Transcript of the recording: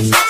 Bye.